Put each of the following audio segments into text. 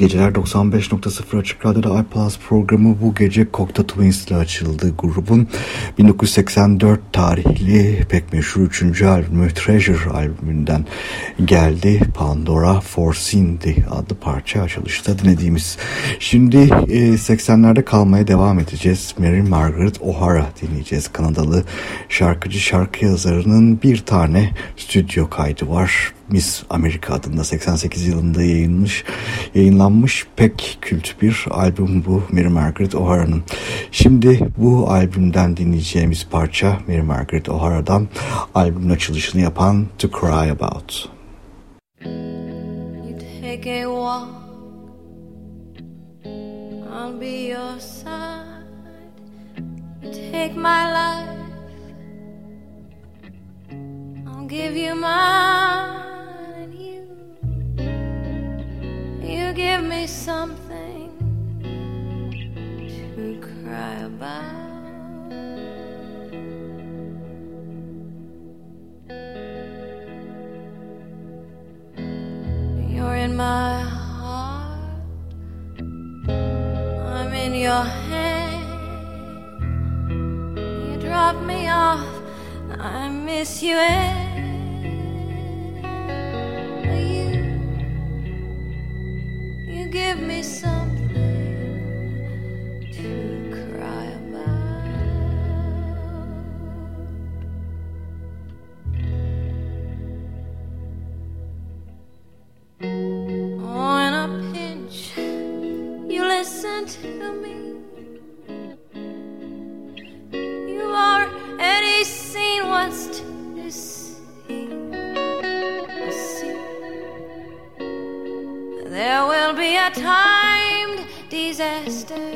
geceler 95.0 Açık Radyo'da iPlus programı bu gece Cocteau Twins ile açıldı. Grubun 1984 tarihli pek meşhur 3. albümü Treasure albümünden geldi. Pandora Forcindi adlı parça açılışta dinlediğimiz. Şimdi e, 80'lerde kalmaya devam edeceğiz. Mary Margaret O'Hara dinleyeceğiz. Kanadalı şarkıcı şarkı yazarının bir tane stüdyo kaydı var. Miss Amerika adında 88 yılında yayınlanmış, yayınlanmış pek kült bir albüm bu Mary Margaret O'Hara'nın. Şimdi bu albümden dinleyeceğimiz parça Mary Margaret O'Hara'dan albümün açılışını yapan To Cry About. You take a walk I'll be your side take my life I'll give you mine You give me something to cry about. You're in my heart, I'm in your hand. You drop me off, I miss you. stand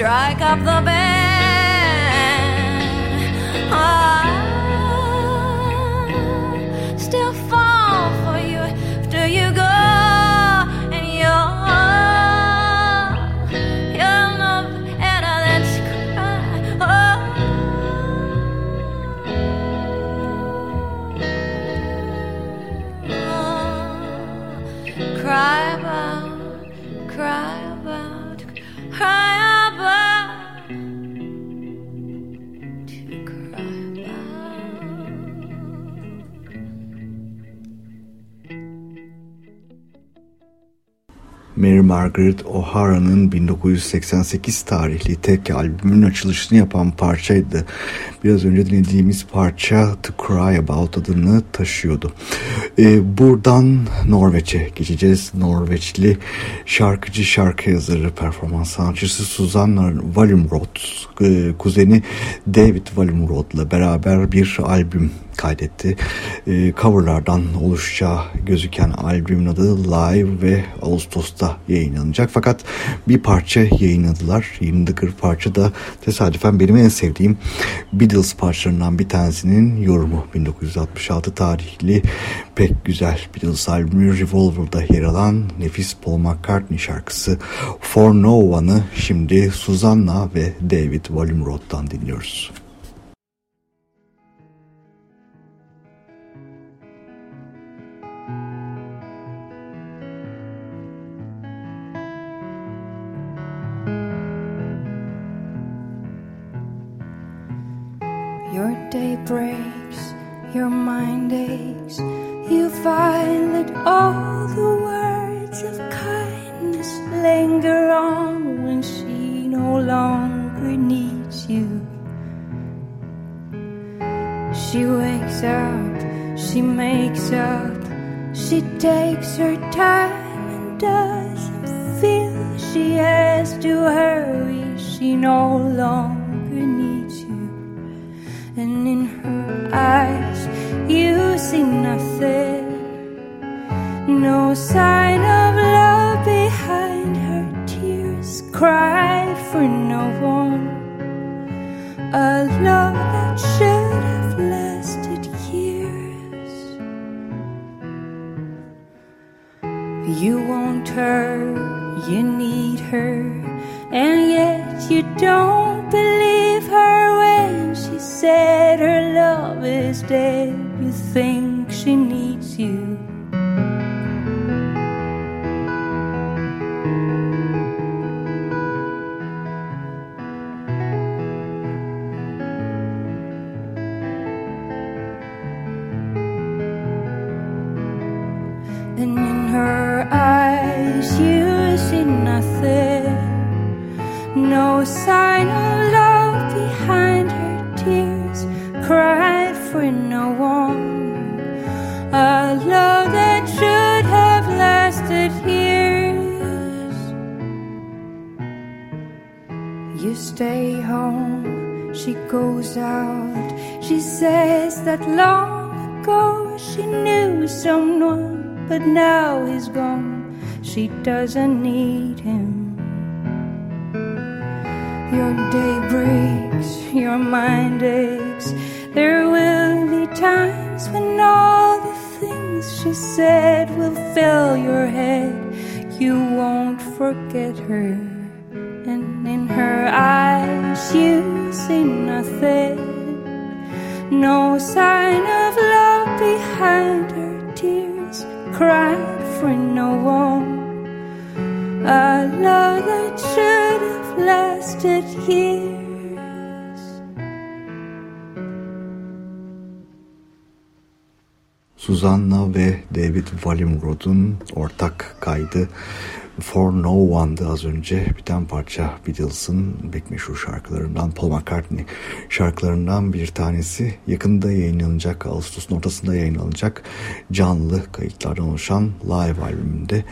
strike up the band. Margaret O'Hara'nın 1988 tarihli tek albümün açılışını yapan parçaydı. Biraz önce dinlediğimiz parça To Cry About adını taşıyordu. Ee, buradan Norveç'e geçeceğiz. Norveçli şarkıcı, şarkı yazarı, performans sanatçısı Susanna Wallenrod, e, kuzeni David Wallenrod'la beraber bir albüm kaydetti. E, coverlardan oluşacağı gözüken albümün adı Live ve Ağustos'ta yayınlanacak. Fakat bir parça yayınladılar. Yayınladıkları parça da tesadüfen benim en sevdiğim Beatles parçalarından bir tanesinin yorumu. 1966 tarihli pek güzel Beatles albümü Revolver'da yer alan nefis Paul McCartney şarkısı For No One'ı şimdi Susanna ve David Wallimrod'dan dinliyoruz. Your day breaks, your mind aches. You find that all the words of kindness linger on when she no longer needs you. She wakes up, she makes up, she takes her time and doesn't feel she has to hurry. She no longer you see nothing. No sign of love behind her tears, cried for no one. A love that should have lasted years. You want her, you need her, and yet you don't believe her when she said her love is dead thing knew someone, but now he's gone. She doesn't need him. Your day breaks, your mind aches. There will be times when all the things she said will fill your head. You won't forget her, and in her eyes you see nothing. No sign of love behind her cried for no one. A love that should have lasted years. Susanna ve David Wallimrod'un ortak kaydı For No One'dı az önce. Biten parça Beatles'ın pek meşhur şarkılarından Paul McCartney şarkılarından bir tanesi. Yakında yayınlanacak Ağustos'un ortasında yayınlanacak canlı kayıtlardan oluşan live albümünde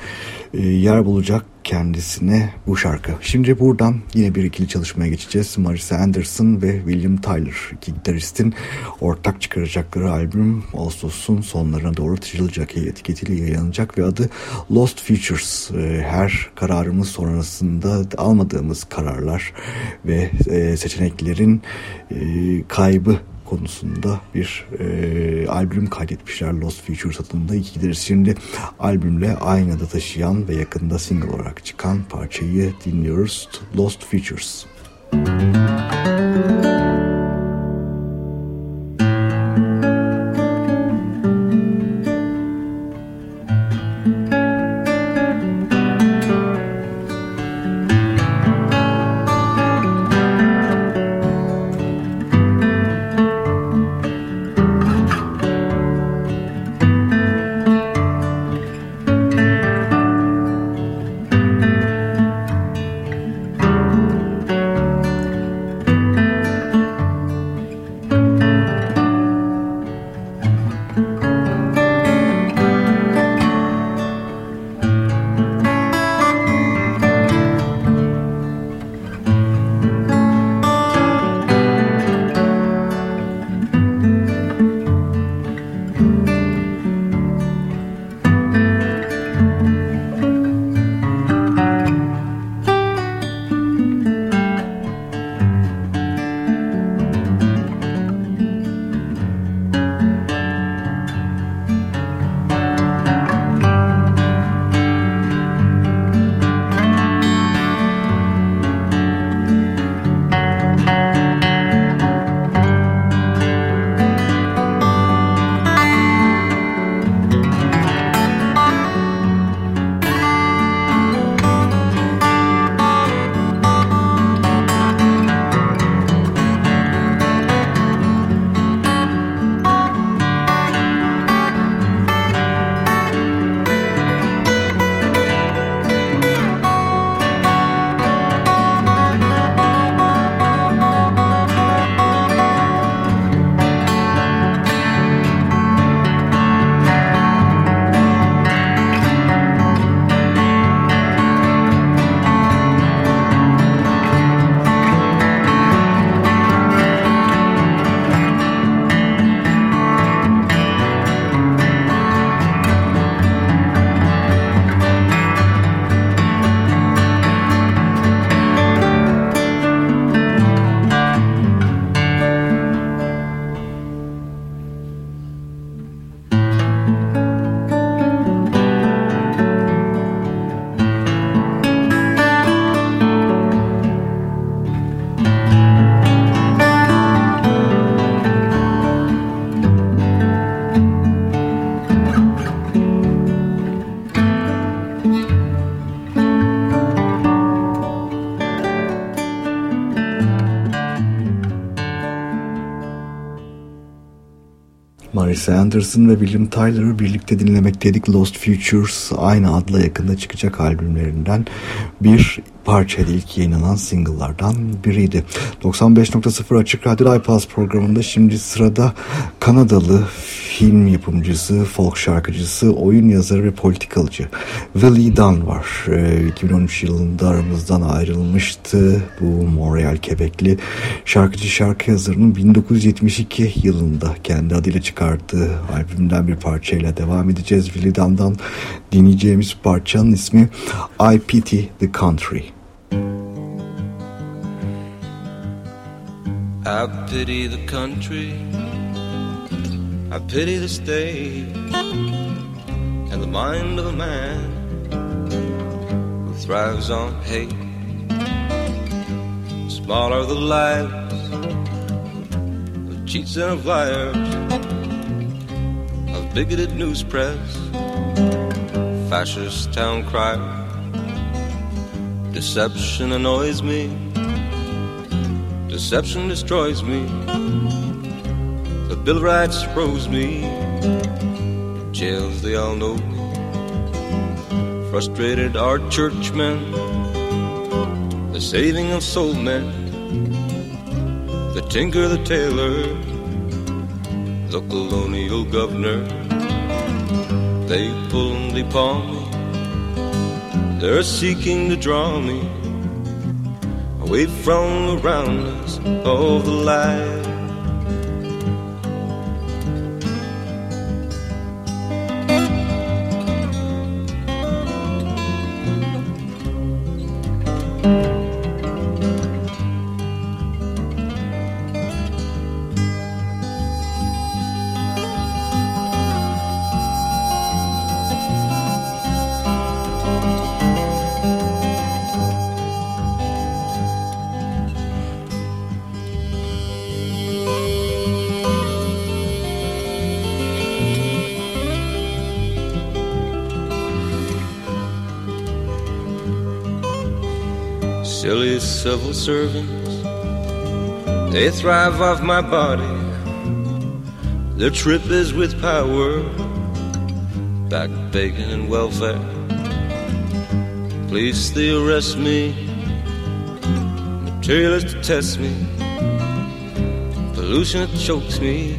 e, yer bulacak kendisine bu şarkı. Şimdi buradan yine bir ikili çalışmaya geçeceğiz. Marisa Anderson ve William Tyler iki gitaristin ortak çıkaracakları albüm Ağustos'un sonlarına doğru Trill Jockey etiketiyle yayınlanacak ve adı Lost Futures. Her kararımız sonrasında almadığımız kararlar ve seçeneklerin kaybı konusunda bir e, albüm kaydetmişler Lost Futures adında. İki gideriz şimdi albümle aynı adı taşıyan ve yakında single olarak çıkan parçayı dinliyoruz. Lost Futures. Müzik Iris Anderson ve William Tyler'ı birlikte dinlemekteydik. Lost Futures aynı adla yakında çıkacak albümlerinden bir parçaydı ilk yayınlanan single'lardan biriydi. 95.0 Açık Radyo iPass programında şimdi sırada Kanadalı film yapımcısı, folk şarkıcısı, oyun yazarı ve politikalıcı Willie Dunn var. 2013 ee, yılında aramızdan ayrılmıştı. Bu Montreal Quebec'li şarkıcı şarkı yazarının 1972 yılında kendi adıyla çıkarttığı albümden bir parçayla devam edeceğiz. Willie Dunn'dan dinleyeceğimiz parçanın ismi I Pity the Country. I pity the country I pity the state and the mind of a man who thrives on hate. Small Smaller the lives of cheats and of liars, of bigoted news press, fascist town crier. Deception annoys me, deception destroys me. Bill of Rights froze me. Jails, they all know me. Frustrated our churchmen. The saving of soul men. The tinker, the tailor. The colonial governor. They pull and they palm me. They're seeking to draw me away from around us all the lies servants. They thrive off my body. Their trip is with power, back bacon and welfare. Police, they arrest me. Materialists test me. Pollution it chokes me.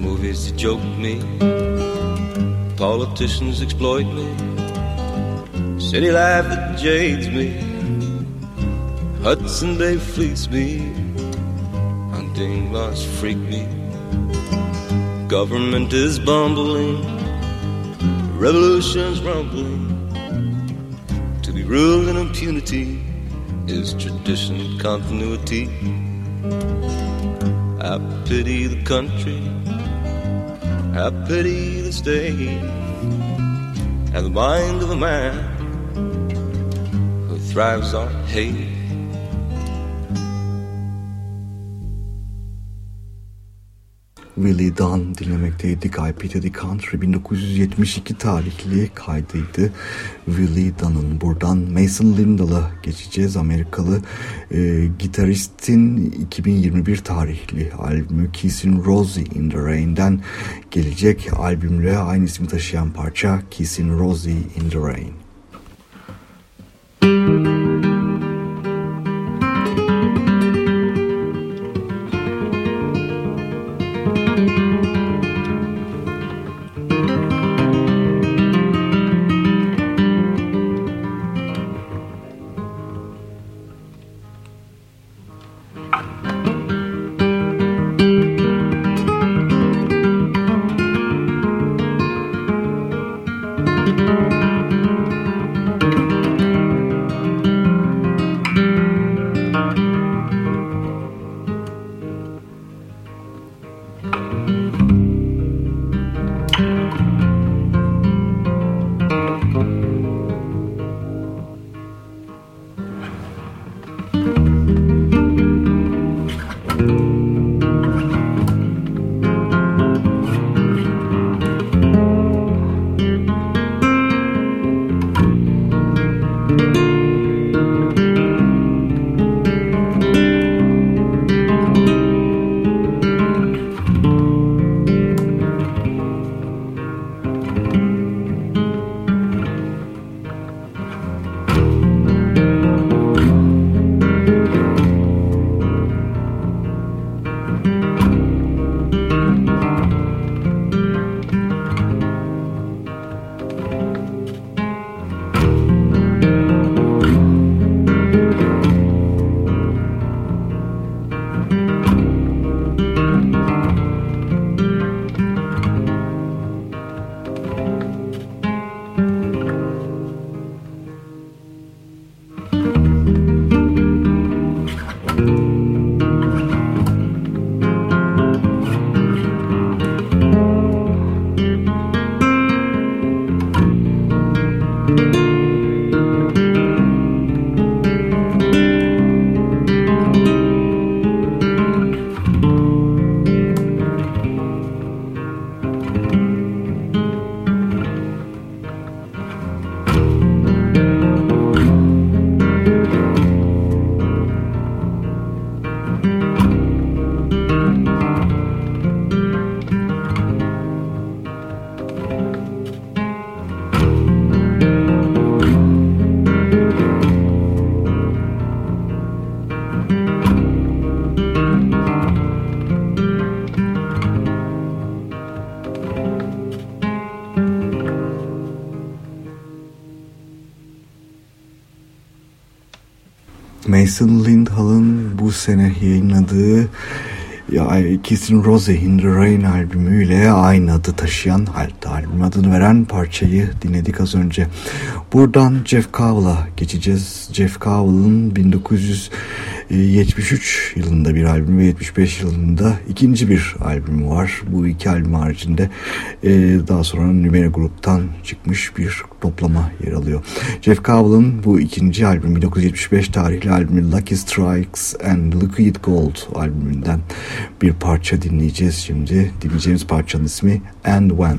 Movies that joke me. Politicians exploit me. City life that jades me. Hudson Bay fleece me, hunting lost freak me. Government is bumbling, revolution's rumbling. To be ruled in impunity is tradition continuity. I pity the country, I pity the state, and the mind of a man who thrives on hate. Willie Dunn dinlemekteydik. I Pity the Country 1972 tarihli kaydıydı. Willie Dunn'ın buradan Mason Lindell'a geçeceğiz. Amerikalı e, gitaristin 2021 tarihli albümü Kissing Rosie in the Rain'den gelecek albümle aynı ismi taşıyan parça Kissing Rosie in the Rain. Mason Lindall'ın bu sene yayınladığı ya Kissing Rose in the Rain albümüyle aynı adı taşıyan hatta albüm adını veren parçayı dinledik az önce. Buradan Jeff Cowell'a geçeceğiz. Jeff Cowell'ın 1973 yılında bir albüm ve 75 yılında ikinci bir albümü var. Bu iki albüm haricinde e, daha sonra Numera Grup'tan çıkmış bir toplama yer alıyor. Jeff Cowell'ın bu ikinci albüm 1975 tarihli albümü Lucky Strikes and Liquid Gold albümünden bir parça dinleyeceğiz şimdi. Dinleyeceğimiz parçanın ismi And When.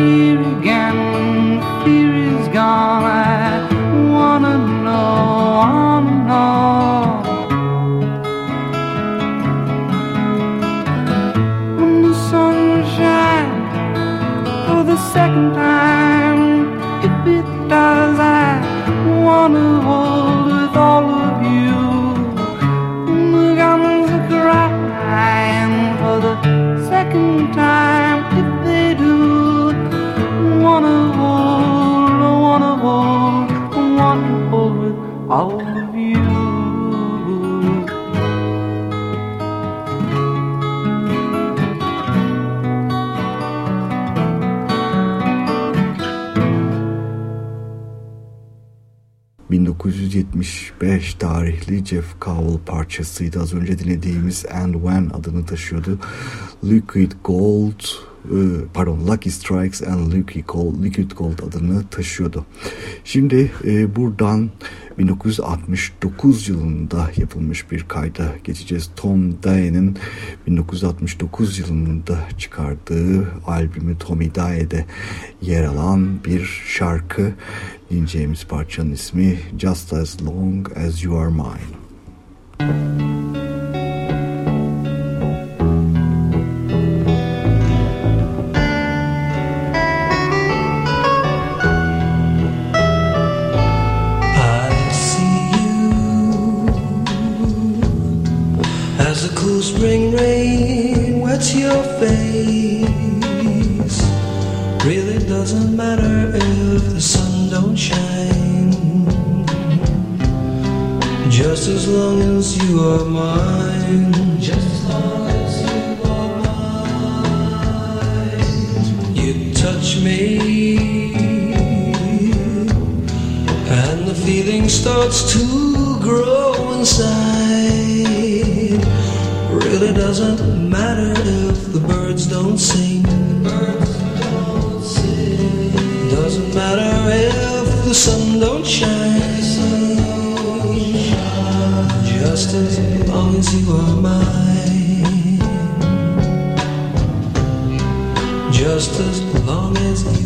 Thank you. Parçasıydı. Az önce dinlediğimiz And When adını taşıyordu. Liquid Gold e, pardon Lucky Strikes and Liquid Gold, Liquid Gold adını taşıyordu. Şimdi e, buradan 1969 yılında yapılmış bir kayda geçeceğiz. Tom Daye'nin 1969 yılında çıkardığı albümü Tommy Daye'de yer alan bir şarkı. Dinleyeceğimiz parçanın ismi Just As Long As You Are Mine. Spring rain wets your face. Really doesn't matter if the sun don't shine. Just as long as you are mine. Just as long as you are mine. You touch me, and the feeling starts to grow inside. Really doesn't matter if the birds don't sing. Doesn't matter if the sun don't shine. Just as long as you are mine. Just as long as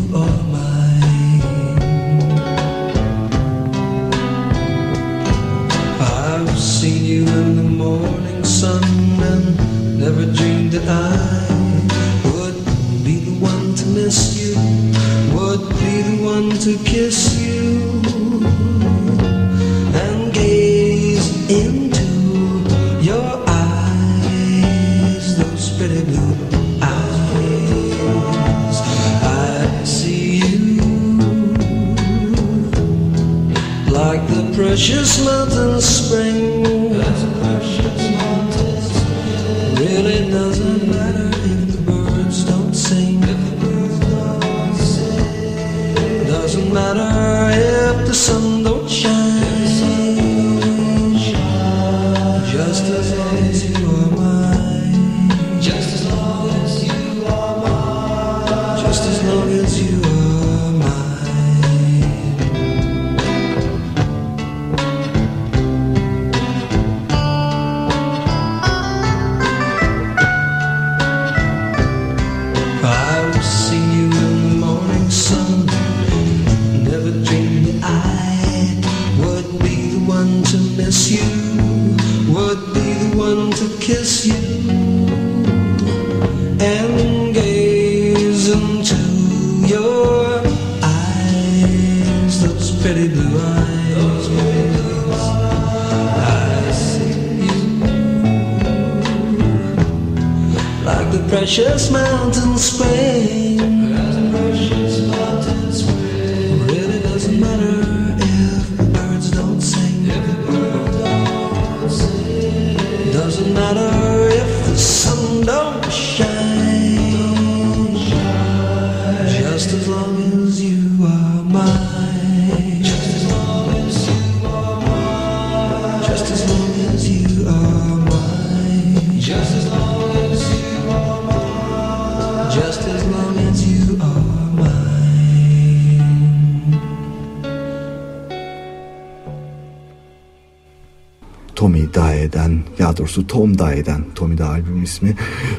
Tom Dye'den, Tommy Dye albümün ismi.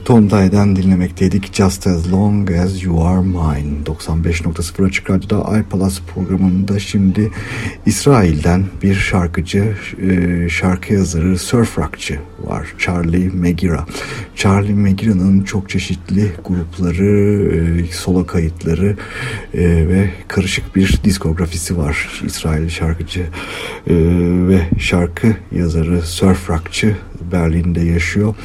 Tom Dye'den dinlemekteydik. Just As Long As You Are Mine. 95.0 Açık Radyo'da iPalas programında şimdi İsrail'den bir şarkıcı, e, şarkı yazarı, surf rockçı var. Charlie Megira. Charlie Megran'ın çok çeşitli grupları, e, solo kayıtları e, ve karışık bir diskografisi var. İsrail şarkıcı e, ve şarkı yazarı, surf rockçı Berlin'de yaşıyor.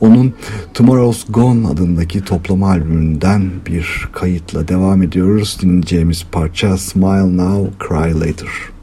Onun Tomorrow's Gone adındaki toplama albümünden bir kayıtla devam ediyoruz. Dinleyeceğimiz parça Smile Now, Cry Later.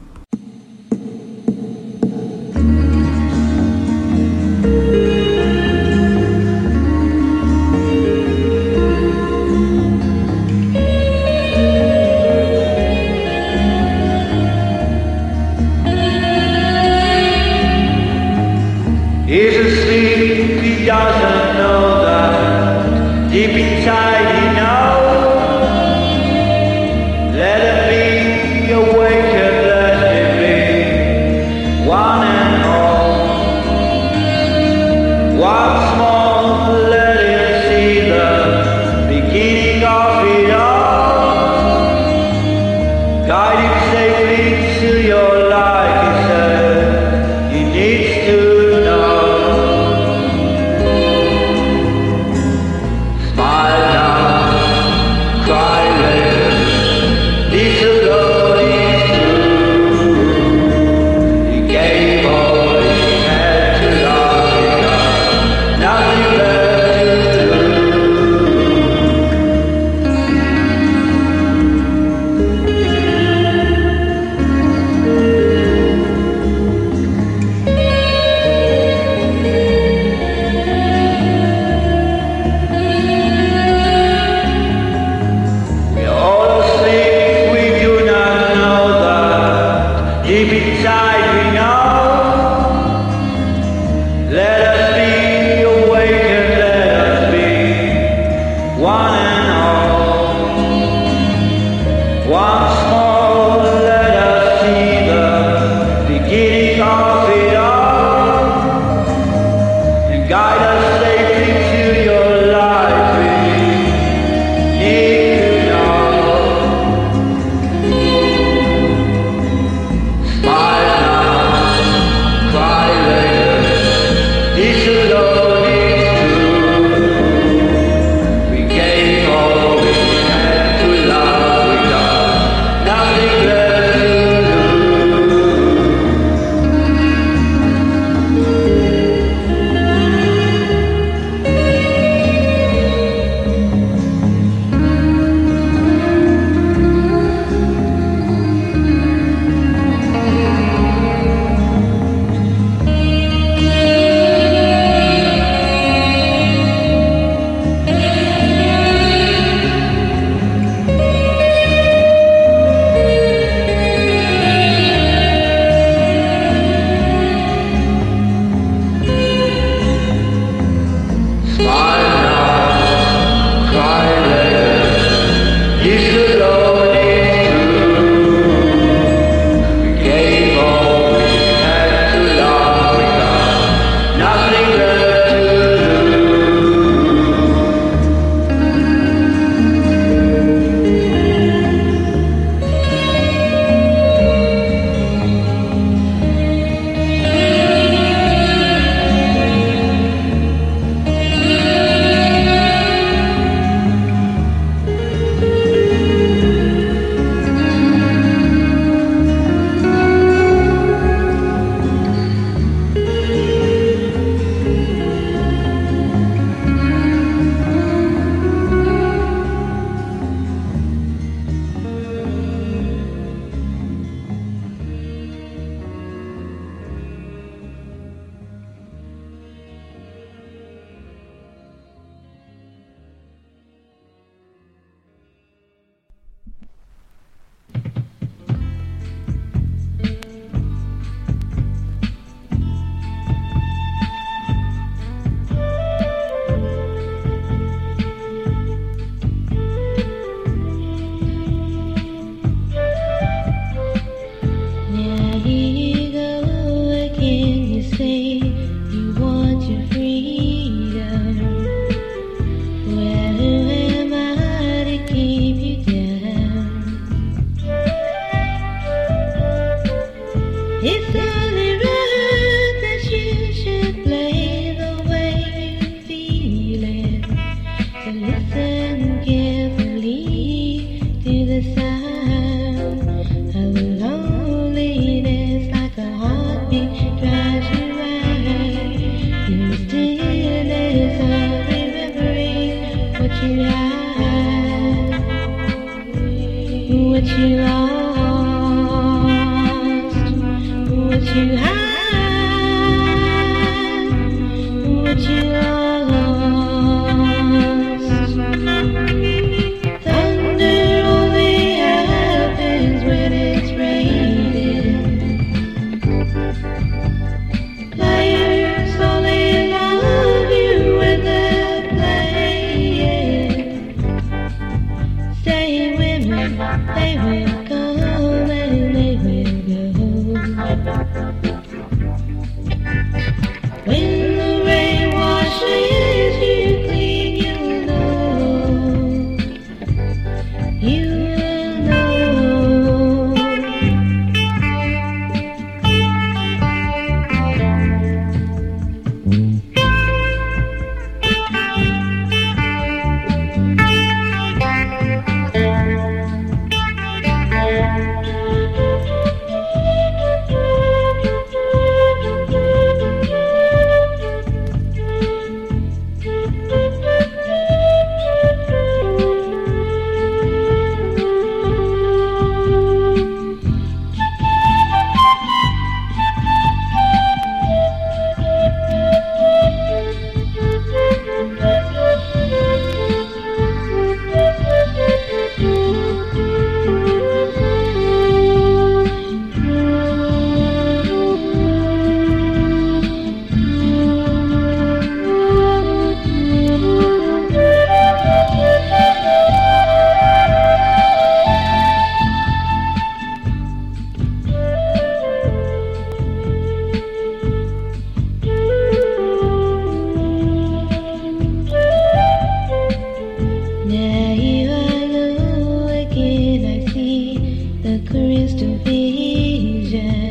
is division.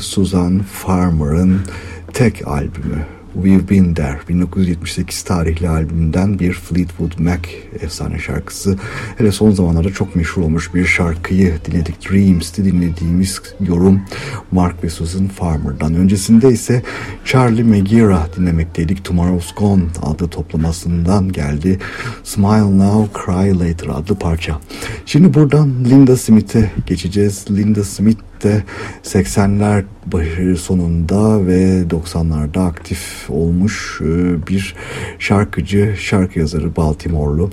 Susan Farmer'ın tek albümü We've Been There 1978 tarihli albümünden bir Fleetwood Mac efsane şarkısı. Hele son zamanlarda çok meşhur olmuş bir şarkıyı dinledik. Dreams'ti dinlediğimiz yorum Mark ve Susan Farmer'dan. Öncesinde ise Charlie McGeera dinlemekteydik. Tomorrow's Gone adlı toplamasından geldi. Smile Now, Cry Later adlı parça. Şimdi buradan Linda Smith'e geçeceğiz. Linda Smith de 80'ler sonunda ve 90'larda aktif olmuş e, bir şarkıcı, şarkı yazarı Baltimore'lu.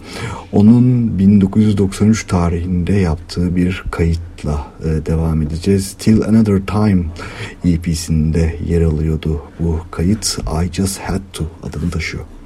Onun 1993 tarihinde yaptığı bir kayıtla e, devam edeceğiz. Till Another Time EP'sinde yer alıyordu bu kayıt. I Just Had To adını taşıyor.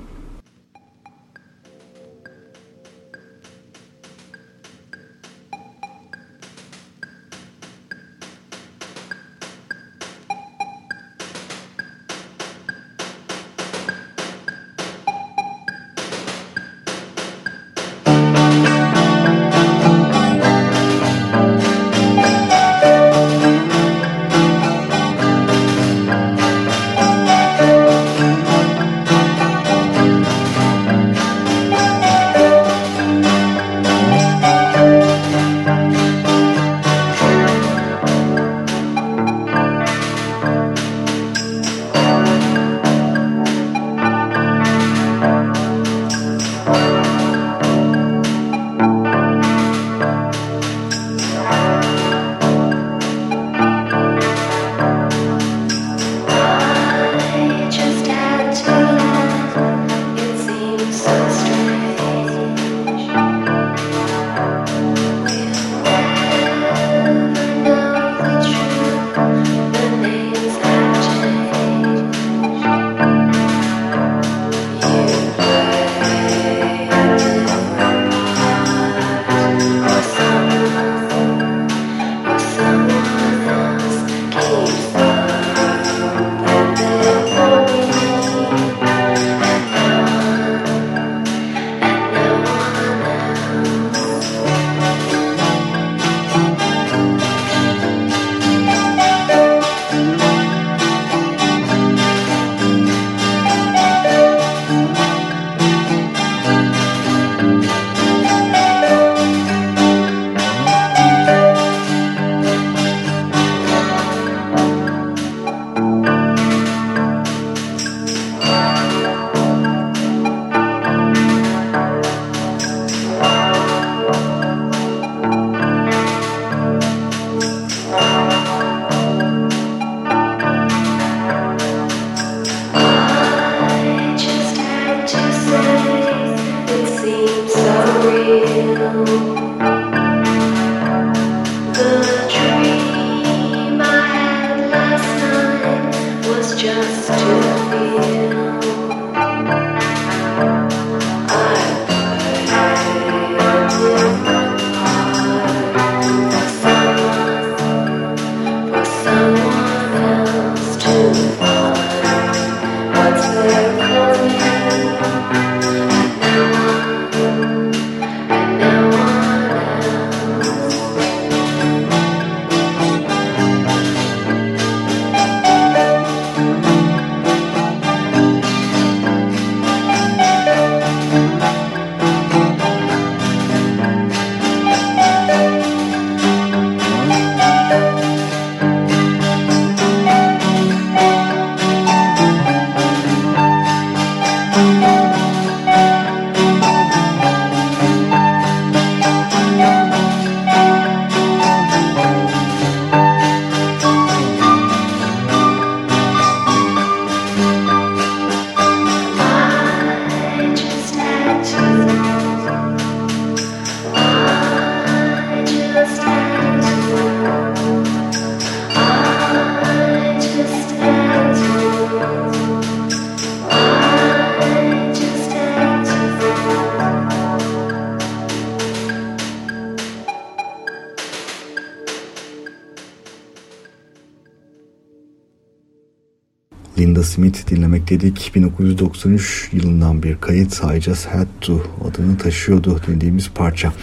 Dinlemekteydik. 1993 yılından bir kayıt I Just Had To adını taşıyordu dediğimiz parça.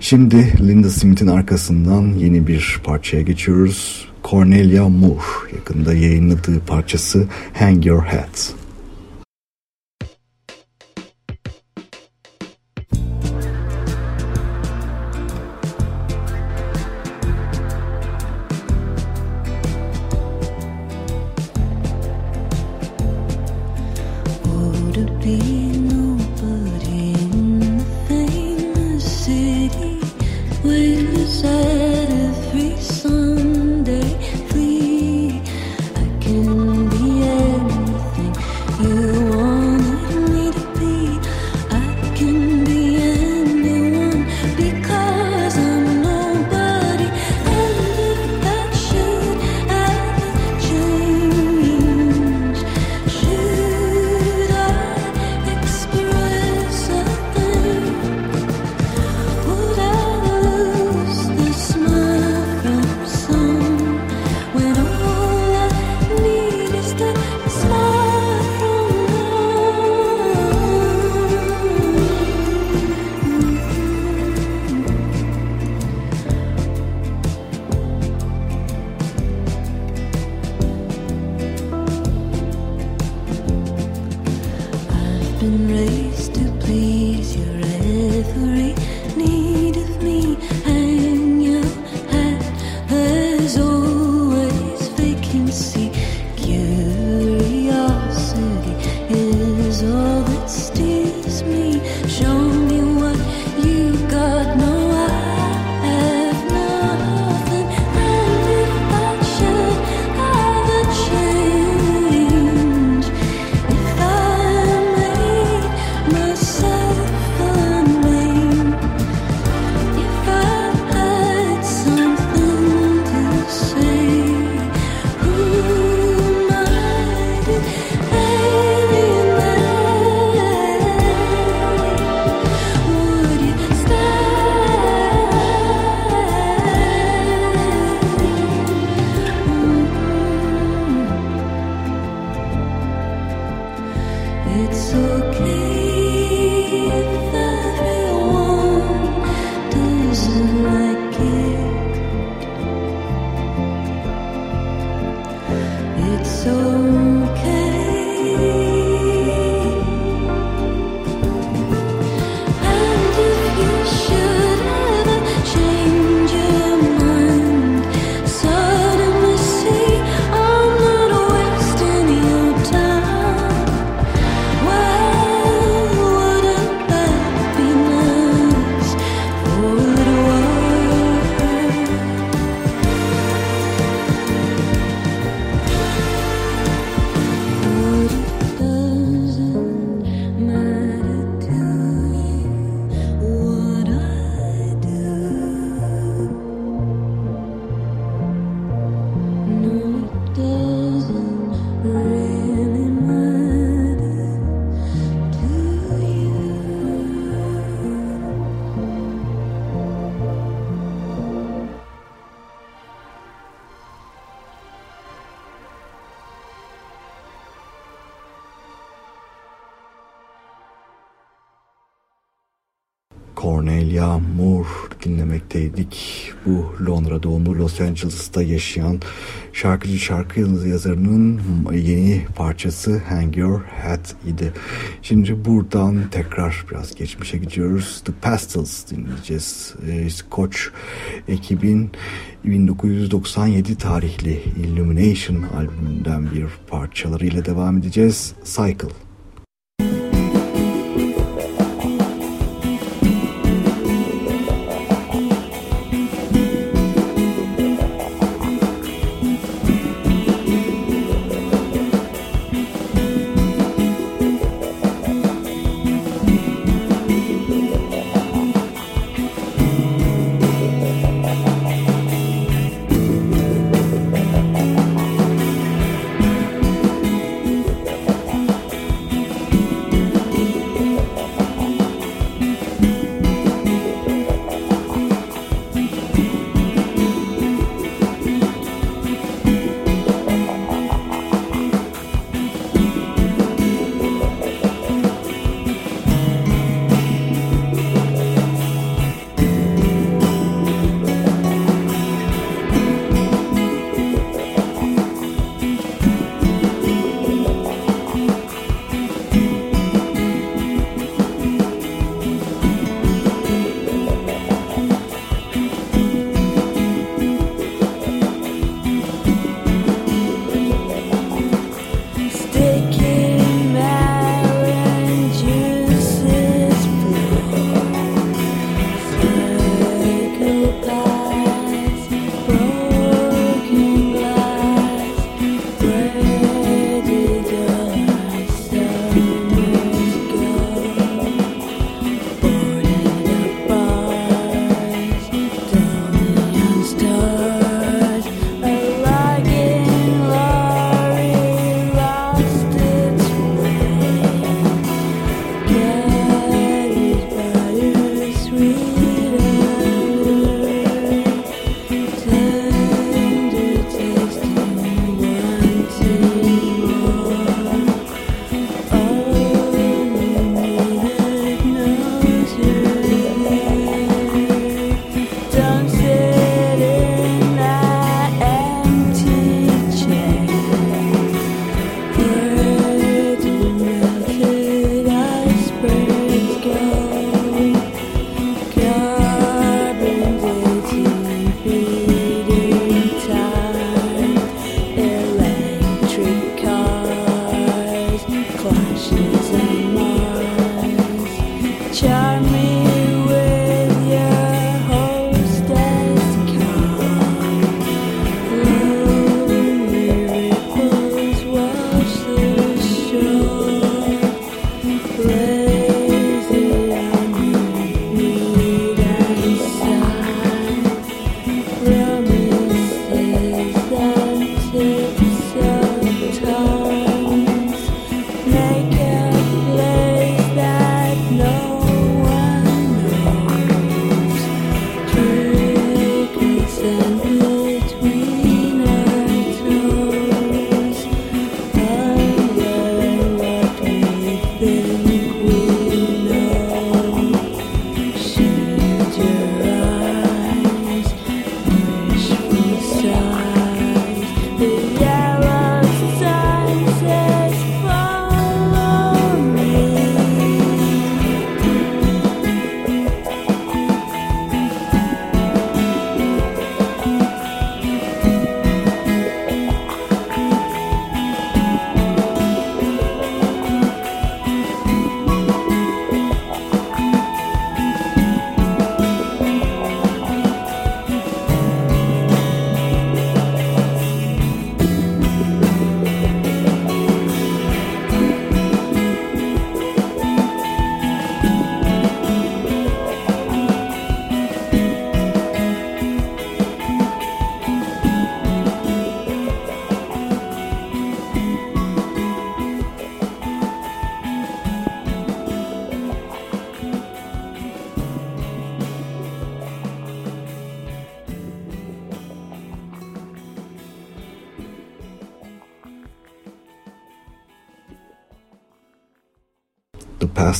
Şimdi Linda Smith'in arkasından yeni bir parçaya geçiyoruz. Cornelia Moore yakında yayınladığı parçası Hang Your Hat. Angeles'ta yaşayan şarkıcı şarkı yazarının yeni parçası Hang Your Hat idi. Şimdi buradan tekrar biraz geçmişe gidiyoruz. The Pastels dinleyeceğiz. Ee, Koç ekibin 1997 tarihli Illumination albümünden bir parçalarıyla devam edeceğiz. Cycle.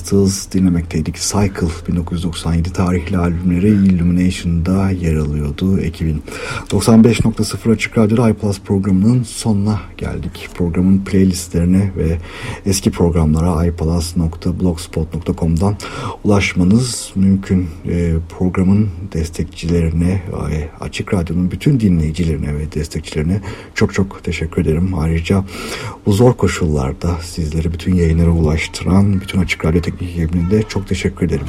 The Pastels dinlemekteydik. Cycle 1997 tarihli albümleri Illumination'da yer alıyordu ekibin. 95.0 Açık Radyo'da iPlus programının sonuna geldik. Programın playlistlerine ve eski programlara iPlus.blogspot.com'dan ulaşmanız mümkün. E, programın destekçilerine, Açık Radyo'nun bütün dinleyicilerine ve destekçilerine çok çok teşekkür ederim. Ayrıca bu zor koşullarda sizleri bütün yayınlara ulaştıran bütün Açık Radyo ekibine çok teşekkür ederim.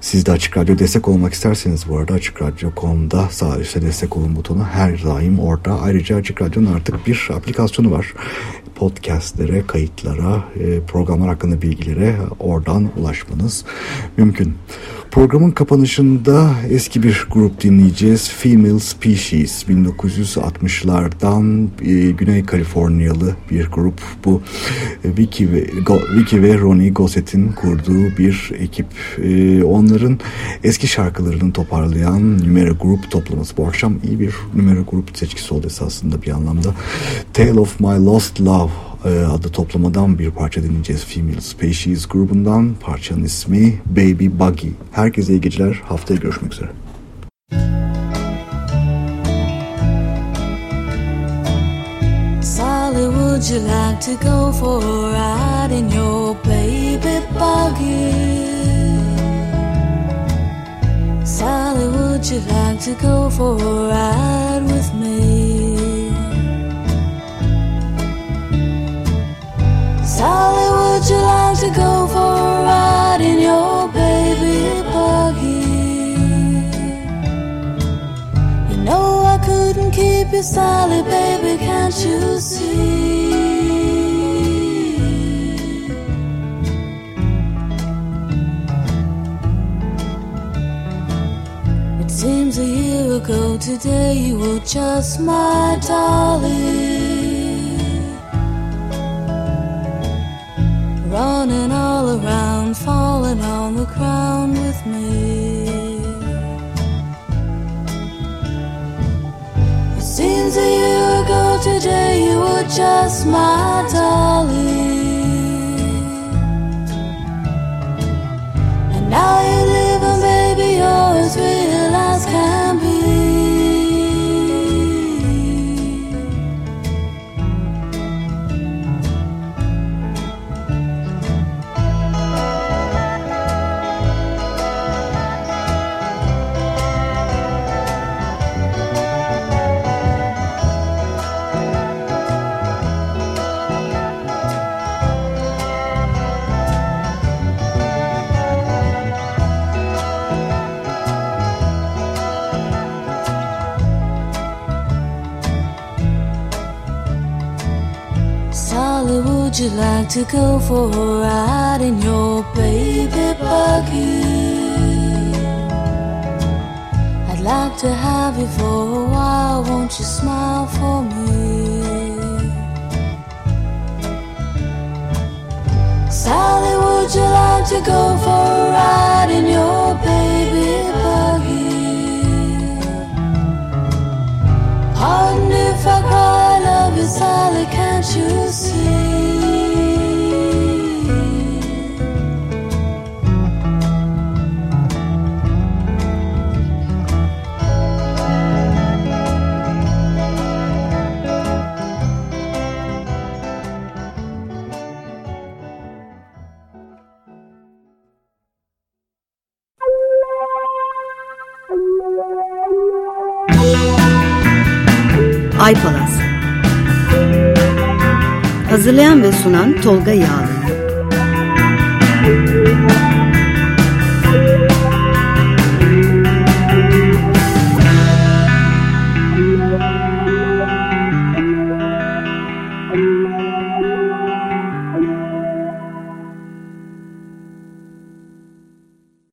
Siz de Açık Radyo destek olmak isterseniz bu arada Açık Radyo.com'da sağ üstte destek olun butonu her daim orada. Ayrıca Açık Radyo'nun artık bir aplikasyonu var podcastlere, kayıtlara, e, programlar hakkında bilgilere oradan ulaşmanız mümkün. Programın kapanışında eski bir grup dinleyeceğiz. Female Species 1960'lardan e, Güney Kaliforniyalı bir grup. Bu e, Vicky ve, Go, Vicky ve Ronnie Gossett'in kurduğu bir ekip. E, onların eski şarkılarını toparlayan numara grup toplaması. Bu akşam iyi bir numara grup seçkisi oldu esasında bir anlamda. Tale of My Lost Love e, adı toplamadan bir parça dinleyeceğiz. Female Species grubundan parçanın ismi Baby Buggy. Herkese iyi geceler. Haftaya görüşmek üzere. Sally, would you like to go for a ride in your baby buggy? Sally, would you like to go for a ride with me? Sally, would you like to go for a ride in your baby buggy? You know I couldn't keep you, Sally, baby, can't you see? It seems a year ago today you were just my darling. Running all around, falling on the ground with me. It seems a year ago today you were just my darling. And now you're living, to go for a ride in your baby buggy? I'd like to have you for a while, won't you smile for me? Sally, would you like to go for a ride in your baby buggy? Pardon if I cry, love you, Sally, can't you see? Tolga Yağlı